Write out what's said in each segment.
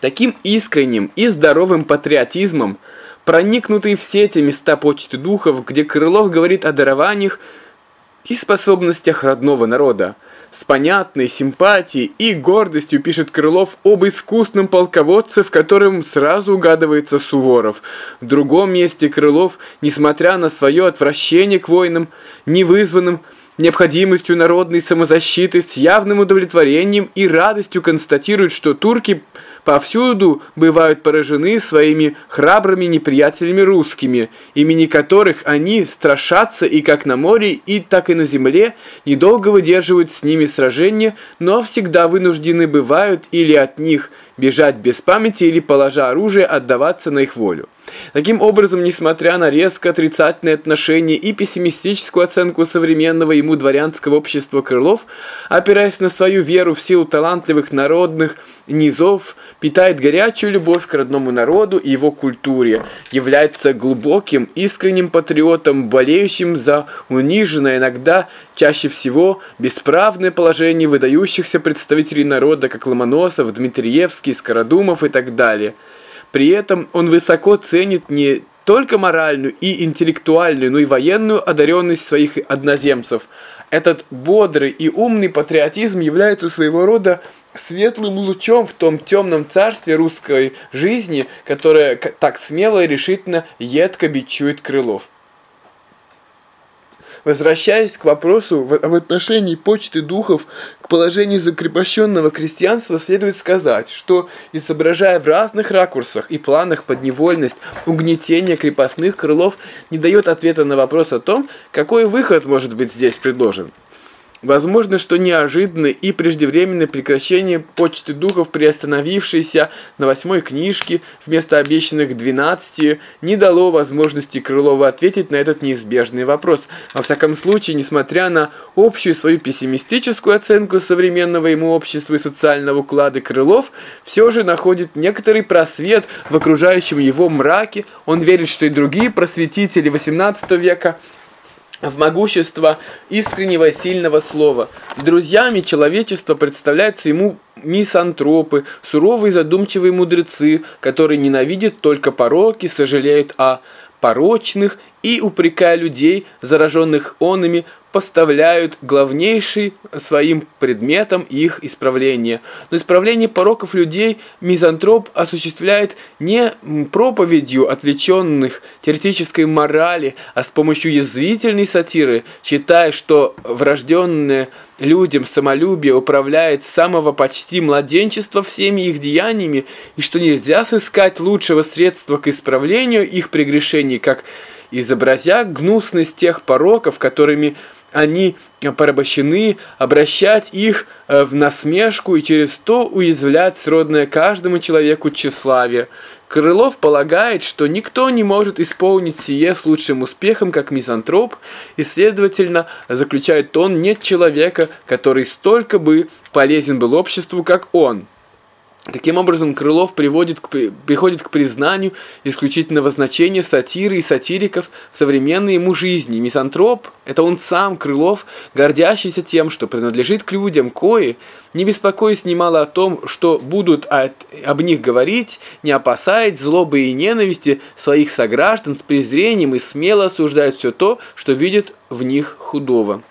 Таким искренним и здоровым патриотизмом, проникнутый все эти места почты духов, где Крылов говорит о дарованиях и способностях родного народа, с понятной симпатией и гордостью пишет Крылов об искусном полководце, в котором сразу угадывается Суворов. В другом месте Крылов, несмотря на свое отвращение к войнам, не вызванным необходимостью народной самозащиты, с явным удовлетворением и радостью констатирует, что турки – повсюду бывают поражены своими храбрыми неприятелями русскими, имени которых они страшатся и как на море, и так и на земле, недолго выдерживают с ними сражения, но всегда вынуждены бывают или от них бежать без памяти, или, положа оружие, отдаваться на их волю. Таким образом, несмотря на резко отрицательное отношение и пессимистическую оценку современного ему дворянского общества Крылов, опираясь на свою веру в силу талантливых народных низов, питает горячую любовь к родному народу и его культуре, является глубоким, искренним патриотом, болеющим за униженное, иногда, чаще всего, бесправное положение выдающихся представителей народа, как Ломоносов, Дмитриевский, Скородумов и так далее. При этом он высоко ценит не только моральную и интеллектуальную, но и военную одаренность своих одноземцев. Этот бодрый и умный патриотизм является своего рода светлым лучом в том темном царстве русской жизни, которое так смело и решительно едко бичует Крылов. Возвращаясь к вопросу об отношении почты духов к положению закрепощенного крестьянства, следует сказать, что, изображая в разных ракурсах и планах подневольность, угнетение крепостных, Крылов не дает ответа на вопрос о том, какой выход может быть здесь предложен. Возможно, что неожиданное и преждевременное прекращение почты духов, приостановившейся на восьмой книжке вместо обещанных двенадцати, не дало возможности Крылова ответить на этот неизбежный вопрос. Во всяком случае, несмотря на общую свою пессимистическую оценку современного ему общества и социального уклада Крылов, все же находит некоторый просвет в окружающем его мраке. Он верит, что и другие просветители XVIII века – в могущество искреннего сильного слова. Друзьями человечества представляются ему мисантропы, суровые задумчивые мудрецы, которые ненавидят только пороки, сожалеют о порочных и, упрекая людей, зараженных онами, поставляют главнейший своим предметом их исправление. Но исправление пороков людей мизантроп осуществляет не проповедью отвлеченных теоретической морали, а с помощью язвительной сатиры, считая, что врожденное людям самолюбие управляет с самого почти младенчества всеми их деяниями, и что нельзя сыскать лучшего средства к исправлению их прегрешений, как изобразя гнусность тех пороков, которыми они порабощены, обращать их э, в насмешку и через то уязвлять сродное каждому человеку тщеславие. Крылов полагает, что никто не может исполнить сие с лучшим успехом, как мизантроп, и, следовательно, заключает он, нет человека, который столько бы полезен был обществу, как он. Таким образом, Крылов приводит к, приходит к признанию исключительного значения сатиры и сатириков в современной ему жизни. Мизантроп – это он сам, Крылов, гордящийся тем, что принадлежит к людям, кои – не беспокоясь немало о том, что будут от, об них говорить, не опасаясь злобы и ненависти своих сограждан с презрением и смело осуждают все то, что видят в них худого.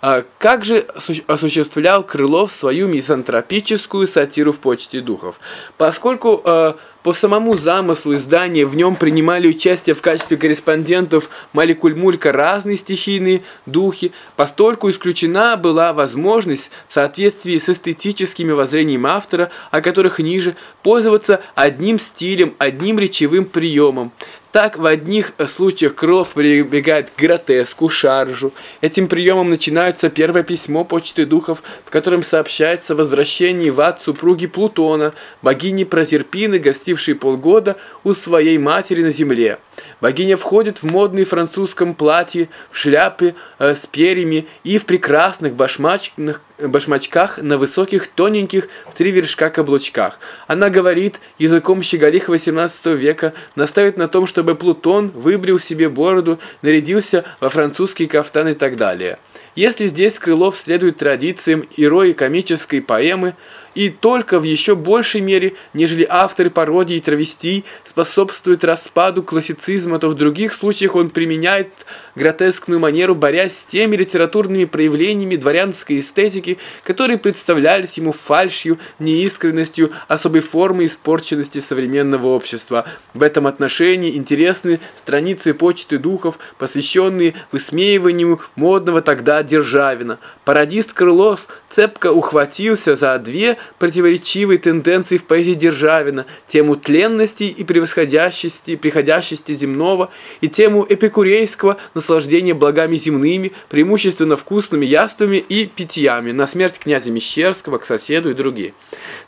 А как же осуществлял Крылов свою мизантропическую сатиру в почте духов? Поскольку э, по самому замыслу издания в нем принимали участие в качестве корреспондентов Маликуль-Мулька разные стихийные духи, постольку исключена была возможность в соответствии с эстетическими воззрениями автора, о которых ниже, пользоваться одним стилем, одним речевым приемом. Так в одних случаях Крылов прибегает к гротеску, шаржу. Этим приемом начинается первое письмо почты духов, в котором сообщается о возвращении в ад супруги Плутона, богини Прозерпины, гостившей полгода у своей матери на земле. Богиня входит в модный французском платье, в шляпе э, с перьями и в прекрасных башмачках, башмачках на высоких, тоненьких, в три вершка каблучках. Она говорит языком щеголих XVIII века, наставит на том, чтобы Плутон выбрил себе бороду, нарядился во французский кафтан и так далее. Если здесь Крылов следует традициям и рои комической поэмы, и только в еще большей мере, нежели авторы пародий и травестий, способствует распаду классицизма, то в других случаях он применяет гротескную манеру, борясь с теми литературными проявлениями дворянской эстетики, которые представлялись ему фальшью, неискренностью, особой формой испорченности современного общества. В этом отношении интересны страницы почты духов, посвященные высмеиванию модного тогда Державина. Пародист Крылов цепко ухватился за две противоречивые тенденции в поэзии Державина, тему тленности и превосходящести, приходящести земного, и тему эпикурейского наслаждения благами земными, преимущественно вкусными яствами и питьями, на смерть князя Мещерского, к соседу и другие.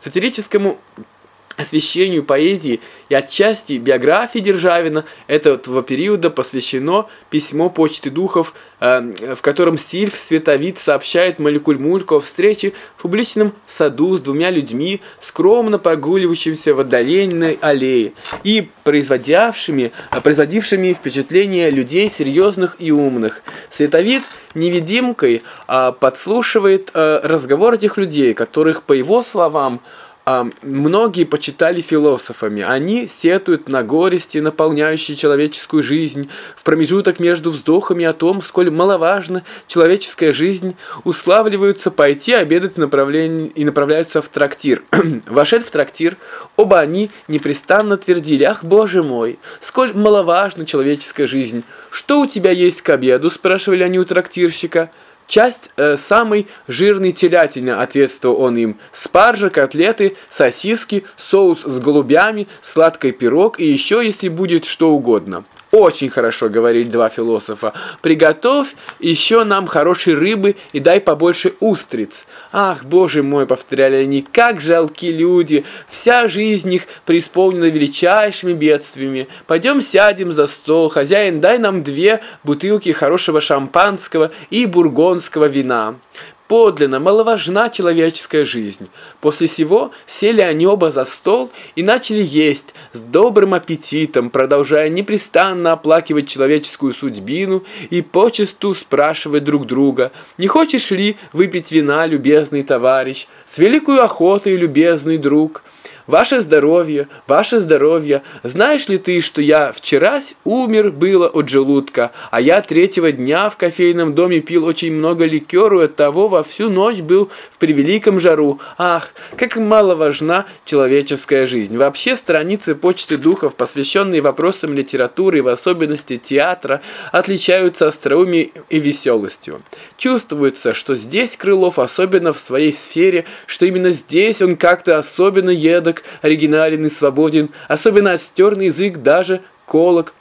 Сатирическому освещению поэзии и отчасти биографии Державина этого периода посвящено письмо Почты Духов, э, в котором Сильф Световид сообщает Маликуль-Мульку о встрече в публичном саду с двумя людьми, скромно прогуливающимися в отдаленной аллее и производившими, производившими впечатление людей серьезных и умных. Световид невидимкой а, подслушивает э, разговор этих людей, которых, по его словам, многие почитали философами. Они сетуют на горести, наполняющие человеческую жизнь, в промежуток между вздохами о том, сколь маловажна человеческая жизнь, уславливаются пойти обедать в направлении и направляются в трактир. Вошед в трактир, оба они непрестанно твердили, «Ах, Боже мой, сколь маловажна человеческая жизнь! Что у тебя есть к обеду?» – спрашивали они у трактирщика. Часть э, самой жирной телятины, ответствовал он им. Спаржа, котлеты, сосиски, соус с голубями, сладкий пирог и еще, если будет что угодно. Очень хорошо, говорили два философа. Приготовь еще нам хорошей рыбы и дай побольше устриц. Ах, боже мой, повторяли они, как жалки люди. Вся жизнь их преисполнена величайшими бедствиями. Пойдем сядем за стол. Хозяин, дай нам две бутылки хорошего шампанского и бургонского вина. Подлинно маловажна человеческая жизнь. После сего сели они оба за стол и начали есть с добрым аппетитом, продолжая непрестанно оплакивать человеческую судьбину и почесту спрашивать друг друга, «Не хочешь ли выпить вина, любезный товарищ? С великой охотой, любезный друг». Ваше здоровье, ваше здоровье. Знаешь ли ты, что я вчерась умер было от желудка, а я третьего дня в кофейном доме пил очень много ликеру, от того во всю ночь был в превеликом жару. Ах, как мало важна человеческая жизнь. Вообще страницы почты духов, посвященные вопросам литературы, в особенности театра, отличаются остроумием и веселостью. Чувствуется, что здесь Крылов особенно в своей сфере, что именно здесь он как-то особенно едок, оригинален и свободен, особенно остерный язык даже колок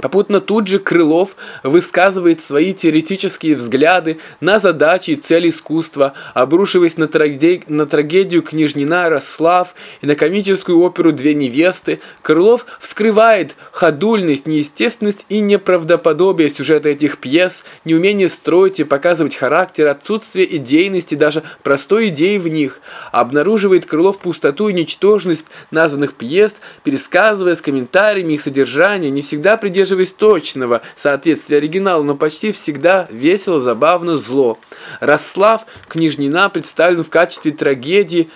Попутно тут же Крылов высказывает свои теоретические взгляды на задачи и цели искусства, обрушиваясь на, трагедию, на трагедию «Княжнина Рослав» и на комическую оперу «Две невесты». Крылов вскрывает ходульность, неестественность и неправдоподобие сюжета этих пьес, неумение строить и показывать характер, отсутствие идейности, даже простой идеи в них. Обнаруживает Крылов пустоту и ничтожность названных пьес, пересказывая с комментариями их содержания, не всегда придерживаясь придерживаясь точного соответствия оригиналу, но почти всегда весело, забавно, зло. Расслав Княжнина представлен в качестве трагедии,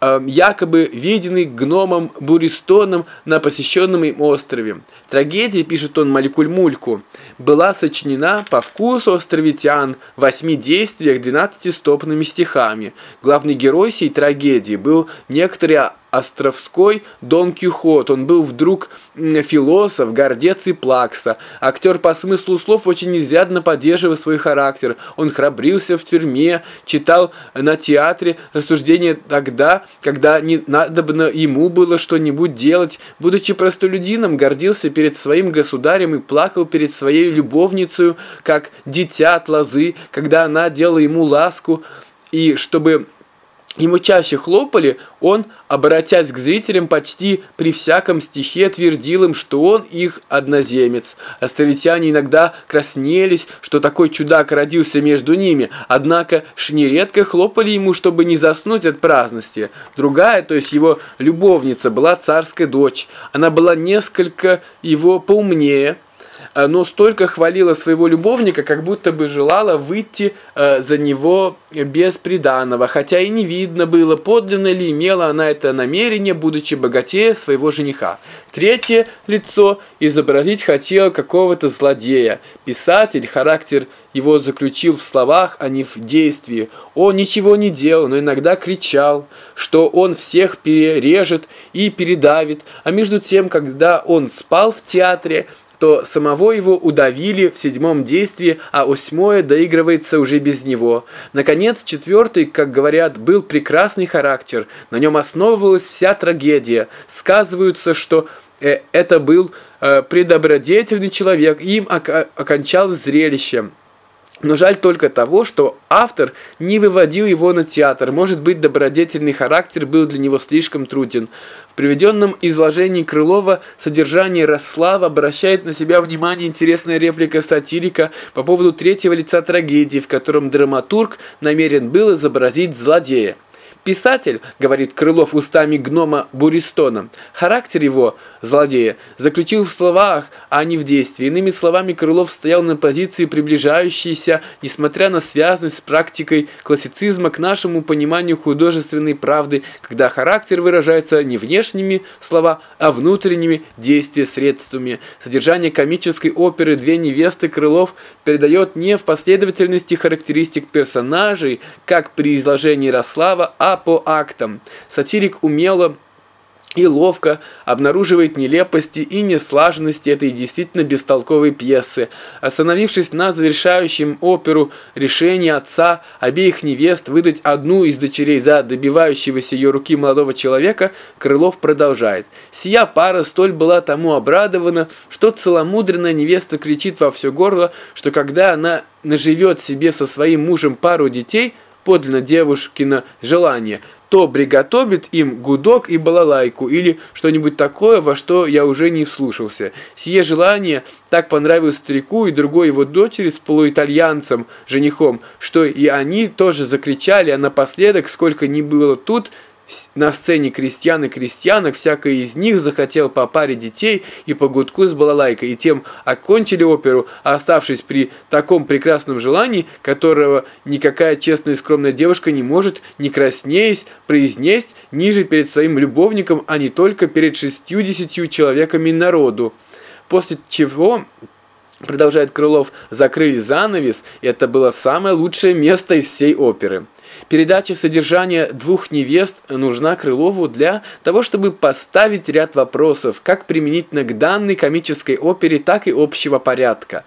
э, якобы виденный гномом Буристоном на посещенном им острове. Трагедия, пишет он Маликуль-Мульку, была сочинена по вкусу островитян в восьми действиях двенадцатистопными стихами. Главный герой сей трагедии был некоторый Островской Дон Кихот. Он был вдруг философ, гордец и плакса. Актер по смыслу слов очень изрядно поддерживая свой характер. Он храбрился в тюрьме, читал на театре рассуждения тогда, когда не надо бы ему было что-нибудь делать. Будучи простолюдином, гордился перед своим государем и плакал перед своей любовницей, как дитя от лозы, когда она делала ему ласку. И чтобы Ему чаще хлопали, он, обратясь к зрителям, почти при всяком стихе твердил им, что он их одноземец. Островитяне иногда краснелись, что такой чудак родился между ними, однако нередко хлопали ему, чтобы не заснуть от праздности. Другая, то есть его любовница, была царская дочь. Она была несколько его поумнее, но столько хвалила своего любовника, как будто бы желала выйти э, за него без приданого, хотя и не видно было, подлинно ли имела она это намерение, будучи богатее своего жениха. Третье лицо изобразить хотела какого-то злодея. Писатель, характер его заключил в словах, а не в действии. Он ничего не делал, но иногда кричал, что он всех перережет и передавит, а между тем, когда он спал в театре, то самого его удавили в седьмом действии, а восьмое доигрывается уже без него. Наконец, четвертый, как говорят, был прекрасный характер, на нем основывалась вся трагедия. Сказываются, что э, это был э, предобродетельный человек, им окончалось зрелище. Но жаль только того, что автор не выводил его на театр. Может быть, добродетельный характер был для него слишком труден. В приведенном изложении Крылова содержание Расслава обращает на себя внимание интересная реплика сатирика по поводу третьего лица трагедии, в котором драматург намерен был изобразить злодея. Писатель, говорит Крылов устами гнома Буристона, характер его, злодея, заключил в словах, а не в действии. Иными словами, Крылов стоял на позиции приближающейся, несмотря на связанность с практикой классицизма, к нашему пониманию художественной правды, когда характер выражается не внешними слова, а внутренними действия средствами. Содержание комической оперы «Две невесты» Крылов передает не в последовательности характеристик персонажей, как при изложении Рослава, а по актам. Сатирик умело и ловко обнаруживает нелепости и неслаженности этой действительно бестолковой пьесы. Остановившись на завершающем оперу решении отца обеих невест выдать одну из дочерей за добивающегося ее руки молодого человека, Крылов продолжает. «Сия пара столь была тому обрадована, что целомудренная невеста кричит во все горло, что когда она наживет себе со своим мужем пару детей, подлинно девушкино желание – то приготовит им гудок и балалайку или что-нибудь такое, во что я уже не вслушался. Сие желание так понравилось старику и другой его дочери с полуитальянцем, женихом, что и они тоже закричали, а напоследок, сколько ни было тут, на сцене крестьян и крестьянок, всякий из них захотел по паре детей и по гудку с балалайкой, и тем окончили оперу, оставшись при таком прекрасном желании, которого никакая честная и скромная девушка не может, не краснеясь, произнесть ниже перед своим любовником, а не только перед шестью-десятью человеками народу. После чего продолжает Крылов, закрыли занавес, и это было самое лучшее место из всей оперы. Передача содержания двух невест нужна Крылову для того, чтобы поставить ряд вопросов, как применительно к данной комической опере, так и общего порядка.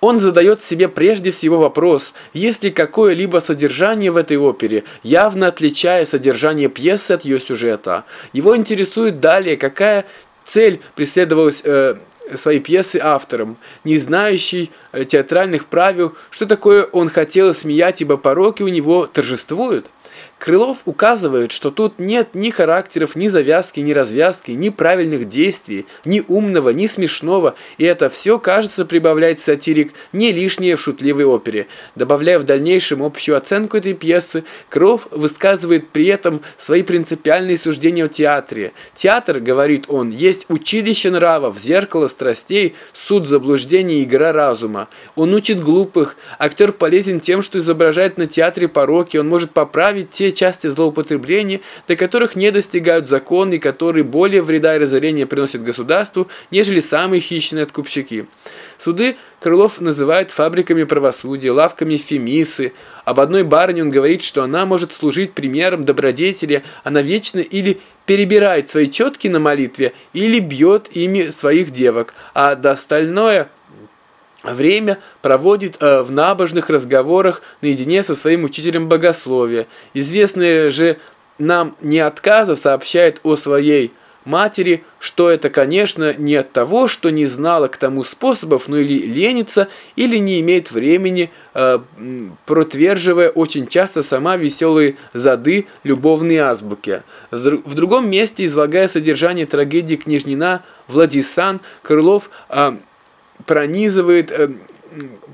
Он задает себе прежде всего вопрос, есть ли какое-либо содержание в этой опере, явно отличая содержание пьесы от ее сюжета. Его интересует далее, какая цель преследовалась э, своей пьесы автором, не знающий э, театральных правил, что такое он хотел смеять, ибо пороки у него торжествуют. Крылов указывает, что тут нет ни характеров, ни завязки, ни развязки, ни правильных действий, ни умного, ни смешного, и это все, кажется, прибавляет сатирик не лишнее в шутливой опере. Добавляя в дальнейшем общую оценку этой пьесы, Крылов высказывает при этом свои принципиальные суждения о театре. Театр, говорит он, есть училище нравов, зеркало страстей, суд заблуждений и игра разума. Он учит глупых, актер полезен тем, что изображает на театре пороки, он может поправить те части злоупотребления, до которых не достигают законы, которые более вреда и разорения приносят государству, нежели самые хищные откупщики. Суды Крылов называет фабриками правосудия, лавками фемисы. Об одной барыне он говорит, что она может служить примером добродетели, она вечно или перебирает свои четки на молитве, или бьет ими своих девок, а до остальное время проводит э, в набожных разговорах наедине со своим учителем богословия. Известный же нам не отказа сообщает о своей матери, что это, конечно, не от того, что не знала к тому способов, но или ленится, или не имеет времени, э, протверживая очень часто сама веселые зады любовной азбуки. В другом месте, излагая содержание трагедии княжнина Владисан, Крылов э, пронизывает, э,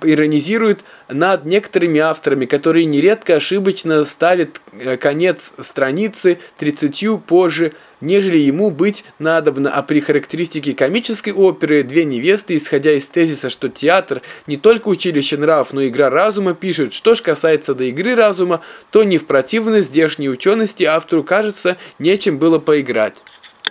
иронизирует над некоторыми авторами, которые нередко ошибочно ставят э, конец страницы 30 позже нежели ему быть надобно, а при характеристике комической оперы «Две невесты», исходя из тезиса, что театр не только училище нравов, но и игра разума, пишет, что ж касается до игры разума, то не в противность здешней учености автору кажется, нечем было поиграть.